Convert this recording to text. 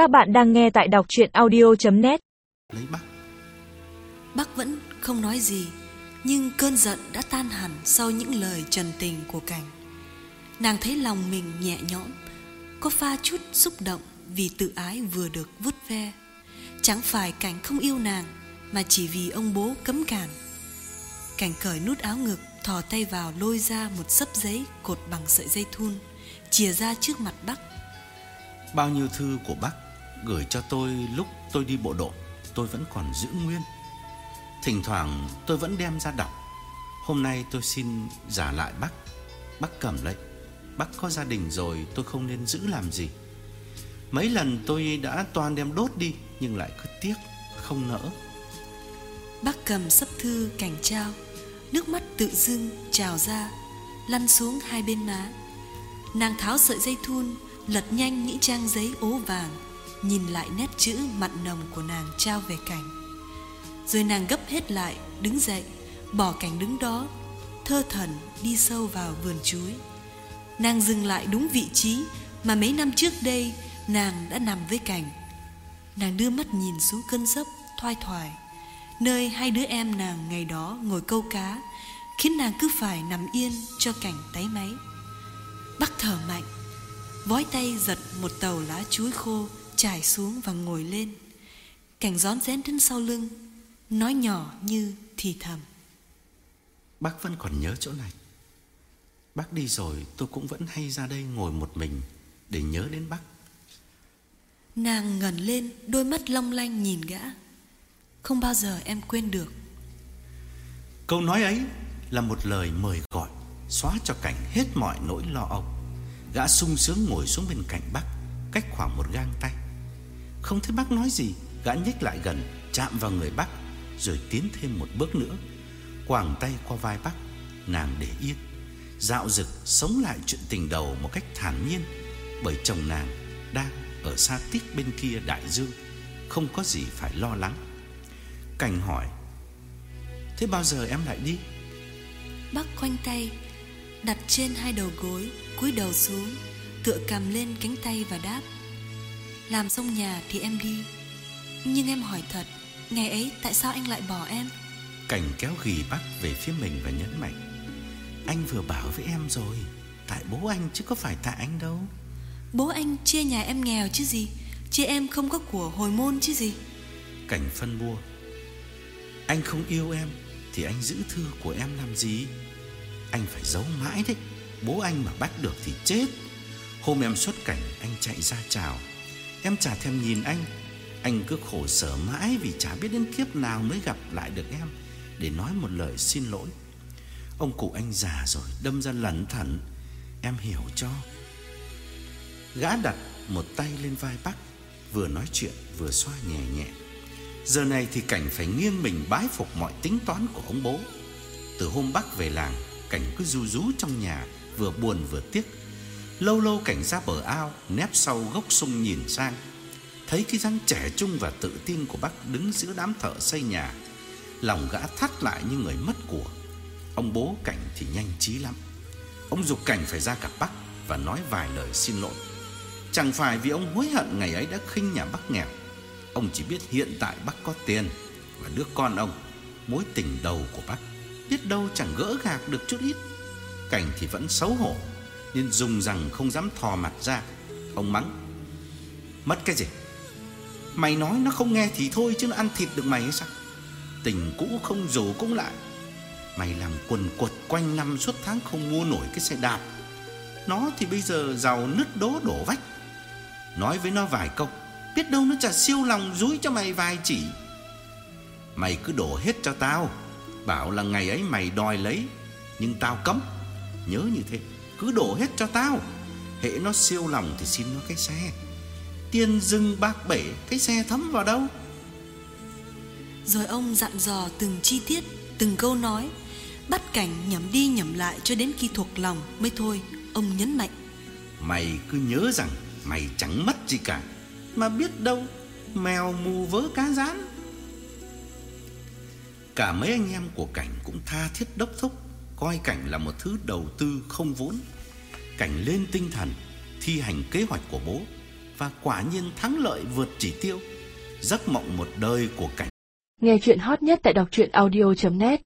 Các bạn đang nghe tại đọc chuyện audio.net lấy bác. Bác vẫn không nói gì Nhưng cơn giận đã tan hẳn Sau những lời trần tình của Cảnh. Nàng thấy lòng mình nhẹ nhõm Có pha chút xúc động Vì tự ái vừa được vút ve. Chẳng phải Cảnh không yêu nàng Mà chỉ vì ông bố cấm cản. Cảnh cởi nút áo ngực Thò tay vào lôi ra một sấp giấy Cột bằng sợi dây thun Chìa ra trước mặt bác. Bao nhiêu thư của bác gửi cho tôi lúc tôi đi bộ đội, tôi vẫn còn giữ nguyên. Thỉnh thoảng tôi vẫn đem ra đọc, hôm nay tôi xin giả lại bác bác cầm lấy, bác có gia đình rồi tôi không nên giữ làm gì. Mấy lần tôi đã toàn đem đốt đi, nhưng lại cứ tiếc, không nỡ. Bác cầm sấp thư cảnh trao, Nước mắt tự dưng trào ra, Lăn xuống hai bên má. Nàng tháo sợi dây thun, Lật nhanh những trang giấy ố vàng. Nhìn lại nét chữ mặn nồng của nàng trao về cảnh. Rồi nàng gấp hết lại, Đứng dậy, Bỏ cảnh đứng đó, Thơ thần đi sâu vào vườn chuối. Nàng dừng lại đúng vị trí Mà mấy năm trước đây Nàng đã nằm với cảnh. Nàng đưa mắt nhìn xuống cơn dốc Thoai thoải, Nơi hai đứa em nàng ngày đó ngồi câu cá, Khiến nàng cứ phải nằm yên cho cảnh táy máy. Bắc thở mạnh, Vói tay giật một tàu lá chuối khô Trải xuống và ngồi lên. Cảnh rón rén đến sau lưng Nói nhỏ như thì thầm. Bác vẫn còn nhớ chỗ này. Bác đi rồi tôi cũng vẫn hay ra đây ngồi một mình để nhớ đến bác. Nàng ngẩn lên Đôi mắt long lanh nhìn gã. Không bao giờ em quên được. Câu nói ấy là một lời mời gọi Xóa cho cảnh hết mọi nỗi lo âu. Gã sung sướng ngồi xuống bên cạnh bác Cách khoảng một gang tay không thấy bác nói gì, Gã nhích lại gần, chạm vào người bác, Rồi tiến thêm một bước nữa. Quàng tay qua vai bác, Nàng để yên. Dạo dực sống lại chuyện tình đầu một cách thản nhiên, Bởi chồng nàng đang ở xa tít bên kia đại dương, Không có gì phải lo lắng. Cảnh hỏi, Thế bao giờ em lại đi? Bác khoanh tay, Đặt trên hai đầu gối, cúi đầu xuống, Tựa cầm lên cánh tay và đáp làm xong nhà thì em đi. Nhưng em hỏi thật Ngày ấy tại sao anh lại bỏ em? Cảnh kéo ghì bác về phía mình và nhấn mạnh Anh vừa bảo với em rồi Tại bố anh chứ có phải tại anh đâu. Bố anh chia nhà em nghèo chứ gì? Chia em không có của hồi môn chứ gì? Cảnh phân bua Anh không yêu em Thì anh giữ thư của em làm gì? Anh phải giấu mãi đấy Bố anh mà bắt được thì chết. Hôm em xuất cảnh anh chạy ra chào Em chả thèm nhìn anh. Anh cứ khổ sở mãi Vì chả biết đến kiếp nào mới gặp lại được em, Để nói một lời xin lỗi. Ông cụ anh già rồi, Đâm ra lẩn thẩn. Em hiểu cho. Gã đặt một tay lên vai bác, Vừa nói chuyện, vừa xoa nhẹ nhẹ. Giờ này thì Cảnh phải nghiêng mình bái phục mọi tính toán của ông bố. Từ hôm bác về làng, Cảnh cứ ru rú trong nhà, Vừa buồn vừa tiếc. Lâu lâu Cảnh ra bờ ao, Nép sau gốc sung nhìn sang. Thấy cái dáng trẻ trung và tự tin của bác Đứng giữa đám thợ xây nhà, Lòng gã thắt lại như người mất của. Ông bố Cảnh thì nhanh trí lắm. Ông dục Cảnh phải ra gặp bác Và nói vài lời xin lỗi. Chẳng phải vì ông hối hận ngày ấy đã khinh nhà bác nghèo. Ông chỉ biết hiện tại bác có tiền Và đứa con ông, Mối tình đầu của bác, Biết đâu chẳng gỡ gạc được chút ít. Cảnh thì vẫn xấu hổ. Nên dùng rằng không dám thò mặt ra. Ông mắng, Mất cái gì? Mày nói nó không nghe thì thôi chứ nó ăn thịt được mày hay sao? Tình cũ không rủ cũng lại. Mày làm quần quật quanh năm suốt tháng không mua nổi cái xe đạp. Nó thì bây giờ giàu nứt đố đổ vách. Nói với nó vài câu, Biết đâu nó chả siêu lòng dúi cho mày vài chỉ. Mày cứ đổ hết cho tao, Bảo là ngày ấy mày đòi lấy, Nhưng tao cấm. Nhớ như thế. Cứ đổ hết cho tao. Hệ nó siêu lòng thì xin nó cái xe. Tiền dưng bạc bể Cái xe thấm vào đâu? Rồi ông dặn dò từng chi tiết Từng câu nói. Bắt cảnh nhẩm đi nhẩm lại cho đến khi thuộc lòng mới thôi Ông nhấn mạnh. Mày cứ nhớ rằng Mày chẳng mất gì cả Mà biết đâu Mèo mù vớ cá rán. Cả mấy anh em của Cảnh cũng tha thiết đốc thúc Coi Cảnh là một thứ đầu tư không vốn Cảnh lên tinh thần, Thi hành kế hoạch của bố, và quả nhiên thắng lợi vượt chỉ tiêu. Giấc mộng một đời của cảnh Nghe chuyện hot nhất tại đọc truyện audio.net